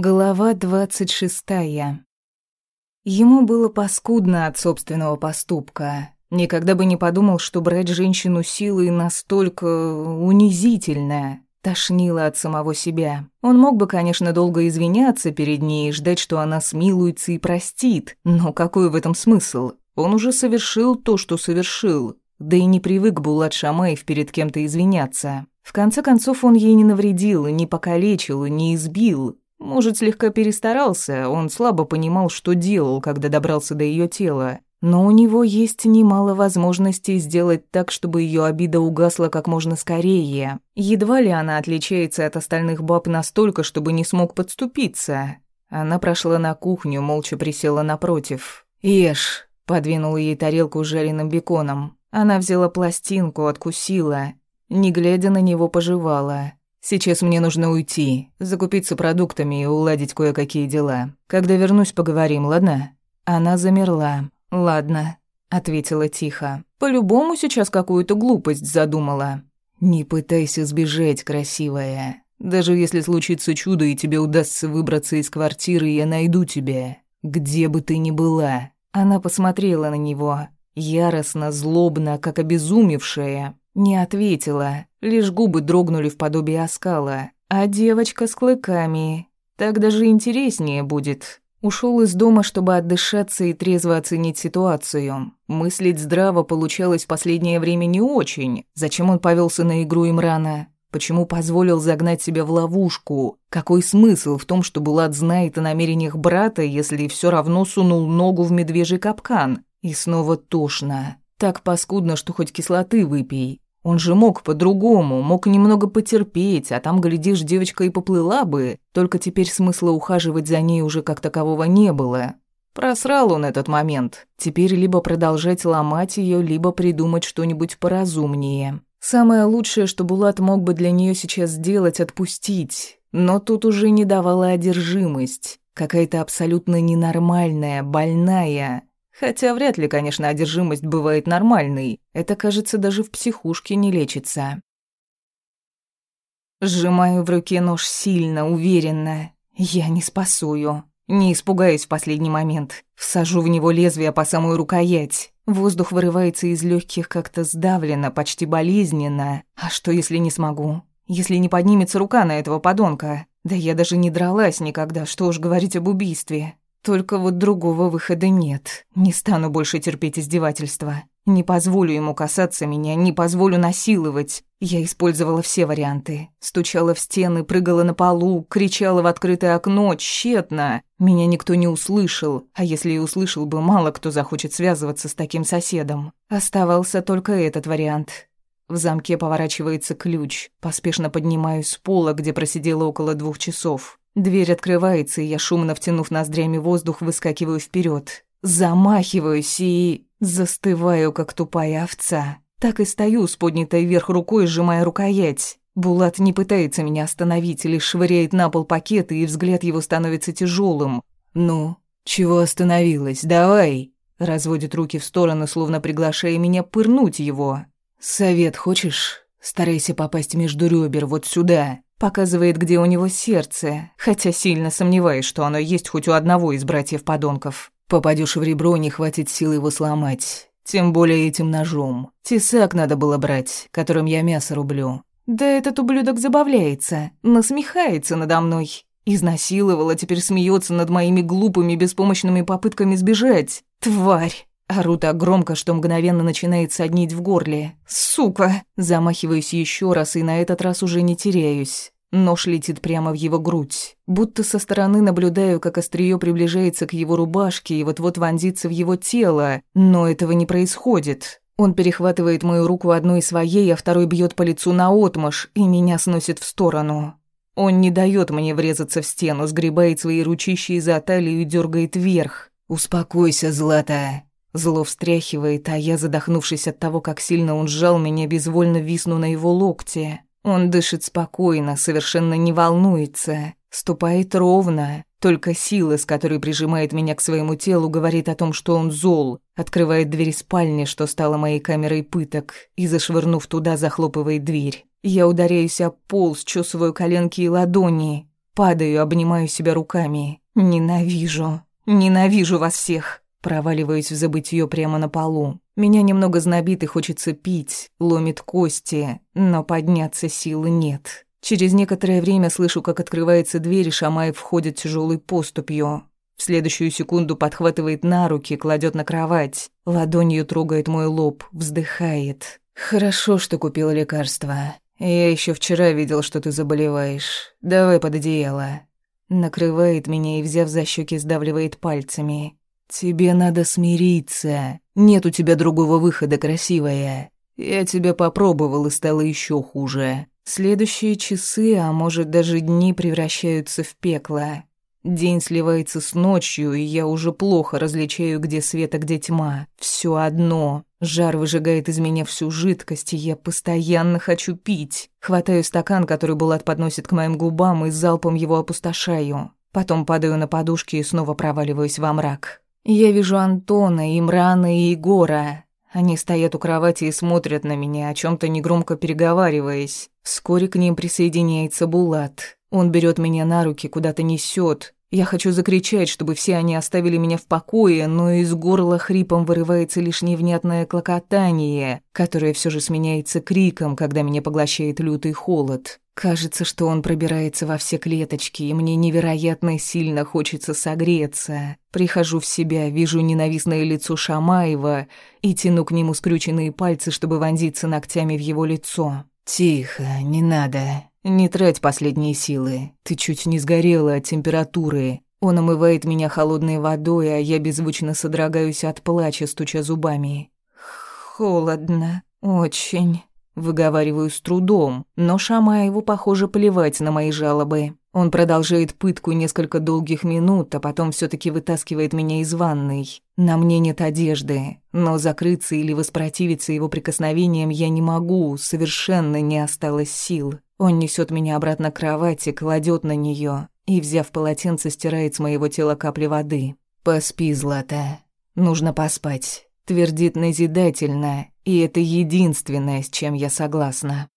Глава двадцать шестая. Ему было паскудно от собственного поступка. Никогда бы не подумал, что брать женщину силой настолько унизительно. Тошнило от самого себя. Он мог бы, конечно, долго извиняться перед ней и ждать, что она смилуется и простит. Но какой в этом смысл? Он уже совершил то, что совершил. Да и не привык Булат Шамаев перед кем-то извиняться. В конце концов, он ей не навредил, не покалечил, не избил. Может, слегка перестарался, он слабо понимал, что делал, когда добрался до ее тела. Но у него есть немало возможностей сделать так, чтобы ее обида угасла как можно скорее. Едва ли она отличается от остальных баб настолько, чтобы не смог подступиться. Она прошла на кухню, молча присела напротив. «Ешь», — подвинул ей тарелку с жареным беконом. Она взяла пластинку, откусила. Не глядя на него, пожевала. Сейчас мне нужно уйти, закупиться продуктами и уладить кое-какие дела. Когда вернусь, поговорим, ладно?» Она замерла. «Ладно», — ответила тихо. «По-любому сейчас какую-то глупость задумала». «Не пытайся сбежать, красивая. Даже если случится чудо и тебе удастся выбраться из квартиры, я найду тебя. Где бы ты ни была». Она посмотрела на него. Яростно, злобно, как обезумевшая. Не ответила, лишь губы дрогнули в подобии оскала. А девочка с клыками. Так даже интереснее будет. Ушел из дома, чтобы отдышаться и трезво оценить ситуацию. Мыслить здраво получалось в последнее время не очень. Зачем он повелся на игру Имрана? Почему позволил загнать себя в ловушку? Какой смысл в том, что Булат знает о намерениях брата, если все равно сунул ногу в медвежий капкан? И снова тошно. Так паскудно, что хоть кислоты выпей. Он же мог по-другому, мог немного потерпеть, а там, глядишь, девочка и поплыла бы, только теперь смысла ухаживать за ней уже как такового не было. Просрал он этот момент. Теперь либо продолжать ломать ее, либо придумать что-нибудь поразумнее. Самое лучшее, что Булат мог бы для нее сейчас сделать, отпустить. Но тут уже не давала одержимость. Какая-то абсолютно ненормальная, больная. Хотя вряд ли, конечно, одержимость бывает нормальной. Это, кажется, даже в психушке не лечится. Сжимаю в руке нож сильно, уверенно. Я не спасу ее. Не испугаюсь в последний момент. Всажу в него лезвие по самую рукоять. Воздух вырывается из легких как-то сдавленно, почти болезненно. А что, если не смогу? Если не поднимется рука на этого подонка? Да я даже не дралась никогда, что уж говорить об убийстве. Только вот другого выхода нет. Не стану больше терпеть издевательства. Не позволю ему касаться меня, не позволю насиловать. Я использовала все варианты. Стучала в стены, прыгала на полу, кричала в открытое окно, тщетно. Меня никто не услышал, а если и услышал бы, мало кто захочет связываться с таким соседом. Оставался только этот вариант. В замке поворачивается ключ. Поспешно поднимаюсь с пола, где просидела около двух часов. Дверь открывается, и я, шумно втянув ноздрями воздух, выскакиваю вперед. Замахиваюсь и... застываю, как тупая овца. Так и стою с поднятой вверх рукой, сжимая рукоять. Булат не пытается меня остановить, лишь швыряет на пол пакеты, и взгляд его становится тяжелым. «Ну, чего остановилась? Давай!» Разводит руки в стороны, словно приглашая меня пырнуть его. «Совет хочешь? Старайся попасть между ребер, вот сюда. Показывает, где у него сердце, хотя сильно сомневаюсь, что оно есть хоть у одного из братьев-подонков. Попадешь в ребро, не хватит сил его сломать. Тем более этим ножом. Тесак надо было брать, которым я мясо рублю. Да этот ублюдок забавляется, насмехается надо мной. Изнасиловала, теперь смеется над моими глупыми беспомощными попытками сбежать. Тварь! Ору так громко, что мгновенно начинает соднить в горле. «Сука!» Замахиваюсь еще раз и на этот раз уже не теряюсь. Нож летит прямо в его грудь. Будто со стороны наблюдаю, как острие приближается к его рубашке и вот-вот вонзится в его тело. Но этого не происходит. Он перехватывает мою руку одной своей, а второй бьет по лицу наотмашь и меня сносит в сторону. Он не дает мне врезаться в стену, сгребает свои ручищи за талию и дергает вверх. «Успокойся, Злата!» Зло встряхивает, а я, задохнувшись от того, как сильно он сжал меня, безвольно висну на его локте. Он дышит спокойно, совершенно не волнуется, ступает ровно. Только сила, с которой прижимает меня к своему телу, говорит о том, что он зол. Открывает дверь спальни, что стала моей камерой пыток, и, зашвырнув туда, захлопывает дверь. Я ударяюсь о пол, счесываю коленки и ладони. Падаю, обнимаю себя руками. Ненавижу. Ненавижу вас всех. Проваливаюсь в забытье прямо на полу. Меня немного знобит и хочется пить, ломит кости, но подняться силы нет. Через некоторое время слышу, как открывается дверь, и Шамаев входит тяжелой поступью. В следующую секунду подхватывает на руки, кладет на кровать. Ладонью трогает мой лоб, вздыхает. «Хорошо, что купил лекарство. Я еще вчера видел, что ты заболеваешь. Давай под одеяло». Накрывает меня и, взяв за щеки, сдавливает пальцами. «Тебе надо смириться. Нет у тебя другого выхода, красивая. Я тебя попробовал и стало еще хуже. Следующие часы, а может даже дни превращаются в пекло. День сливается с ночью, и я уже плохо различаю, где свет, а где тьма. Все одно. Жар выжигает из меня всю жидкость, и я постоянно хочу пить. Хватаю стакан, который Булат подносит к моим губам, и залпом его опустошаю. Потом падаю на подушки и снова проваливаюсь во мрак. Я вижу Антона, Имрана и Егора. Они стоят у кровати и смотрят на меня, о чем то негромко переговариваясь. Вскоре к ним присоединяется Булат. Он берет меня на руки, куда-то несет. Я хочу закричать, чтобы все они оставили меня в покое, но из горла хрипом вырывается лишь невнятное клокотание, которое все же сменяется криком, когда меня поглощает лютый холод. Кажется, что он пробирается во все клеточки, и мне невероятно сильно хочется согреться. Прихожу в себя, вижу ненавистное лицо Шамаева и тяну к нему скрюченные пальцы, чтобы вонзиться ногтями в его лицо. «Тихо, не надо. Не трать последние силы. Ты чуть не сгорела от температуры. Он омывает меня холодной водой, а я беззвучно содрогаюсь от плача, стуча зубами. Холодно. Очень. Выговариваю с трудом, но Шамаеву, похоже, плевать на мои жалобы. Он продолжает пытку несколько долгих минут, а потом все таки вытаскивает меня из ванной. На мне нет одежды, но закрыться или воспротивиться его прикосновениям я не могу, совершенно не осталось сил. Он несет меня обратно к кровати, кладет на нее и, взяв полотенце, стирает с моего тела капли воды. «Поспи, Злата. Нужно поспать», — твердит назидательно, и это единственное, с чем я согласна.